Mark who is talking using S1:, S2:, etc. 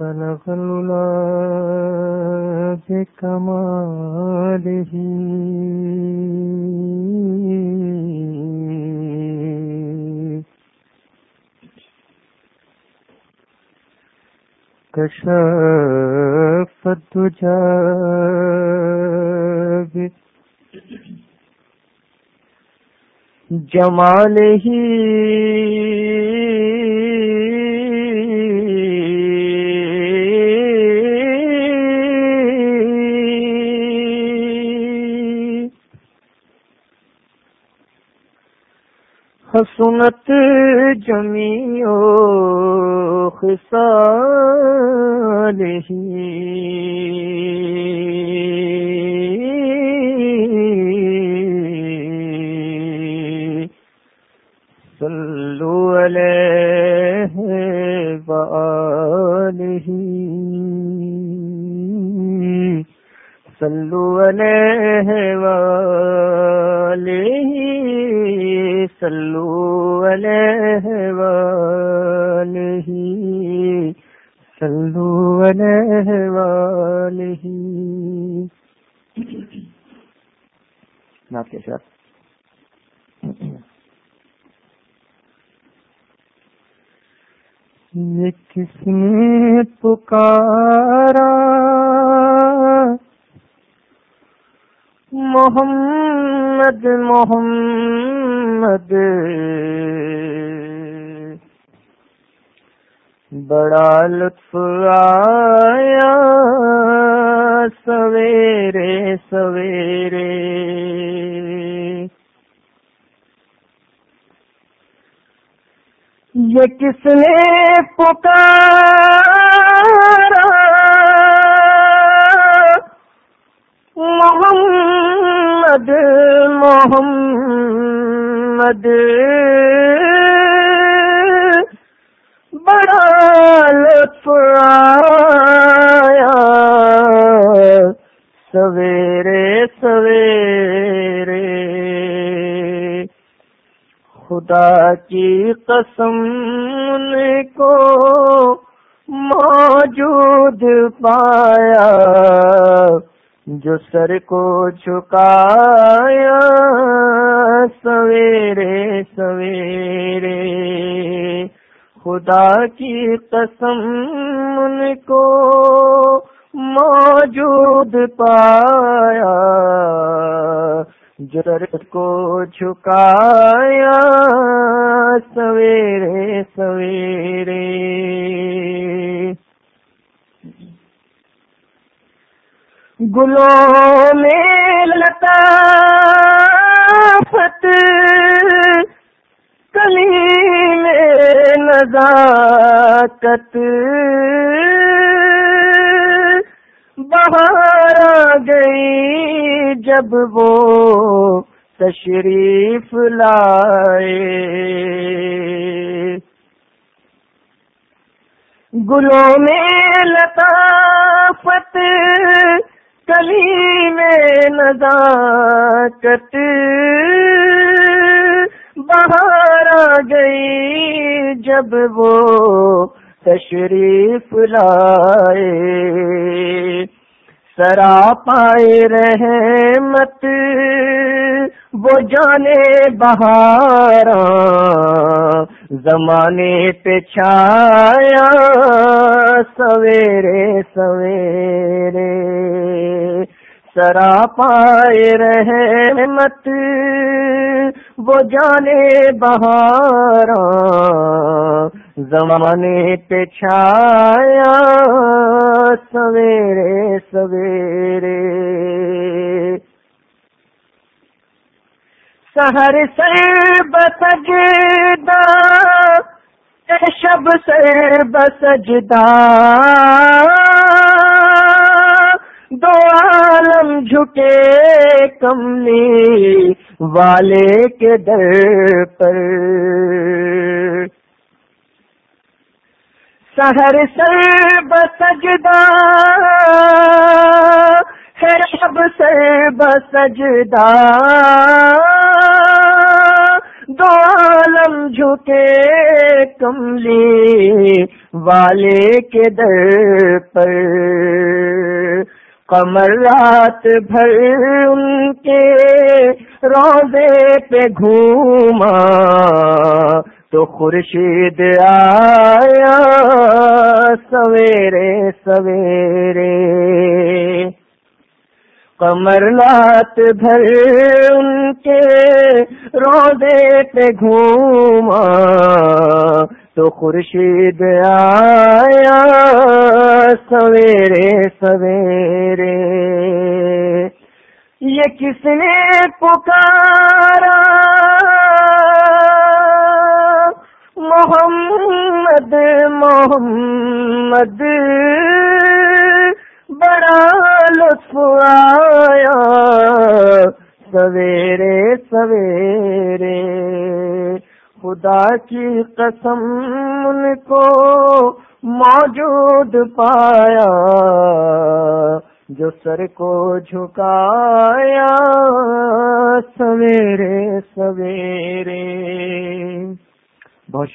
S1: بلغ الولا بكماله كشف الدجى جماله حسنت جمیع خصاله صلوا عليه وآله صلوا عليه وآله صلوا عليه وآله صلوا عليه وآله نعم یہ کس نے پکارا محمد محمد بڑا لطف آیا سویرے سویرے۔ یہ کس نے پکارا؟ محمد محمد۔ بڑا لطف آیا سویرے سویرے۔ خدا کی قسم ان کو موجود پایا۔ جو سر کو جھکایا، سویرے سویرے۔ خدا کی قسم ان کو موجود پایا جر کو جھکایا گلوں میں لتا فت کلی میں نزاکت بہار آ گئی جب وہ تشریف لائے گلوں میں لطافت کلی میں نزاکت باہر آ گئی جب وہ تشریف لائے۔ سرا پائے رحمت وہ جانے بہارا، زمانے پہ چھایا، سویرے سویرے۔ سرا پائے رحمت، وہ جانے بہارا، زمانے پہ چھایا، سویرے سویرے۔ سہر سر بسجدہ شب سر بسجدہ۔ دو عالم جھکے کملی والے کے در پر۔ سہر سر بسجدہ ہے سب سر بسجدہ۔ عالم جھکے کملی والے کے در پر۔ کمر رات بھر ان کے روزے پہ گھوما تو خورشید آیا سویرے سویرے کمر لات بھر ان کے روزے پہ گھوما تو خورشید آیا سویرے سویرے۔ یہ کس نے پکارا؟ محمد محمد آیا سویرے سویرے۔ خدا کی قسم ان کو موجود پایا، جو سر کو جھکایا۔ سویرے سویرے۔ بہت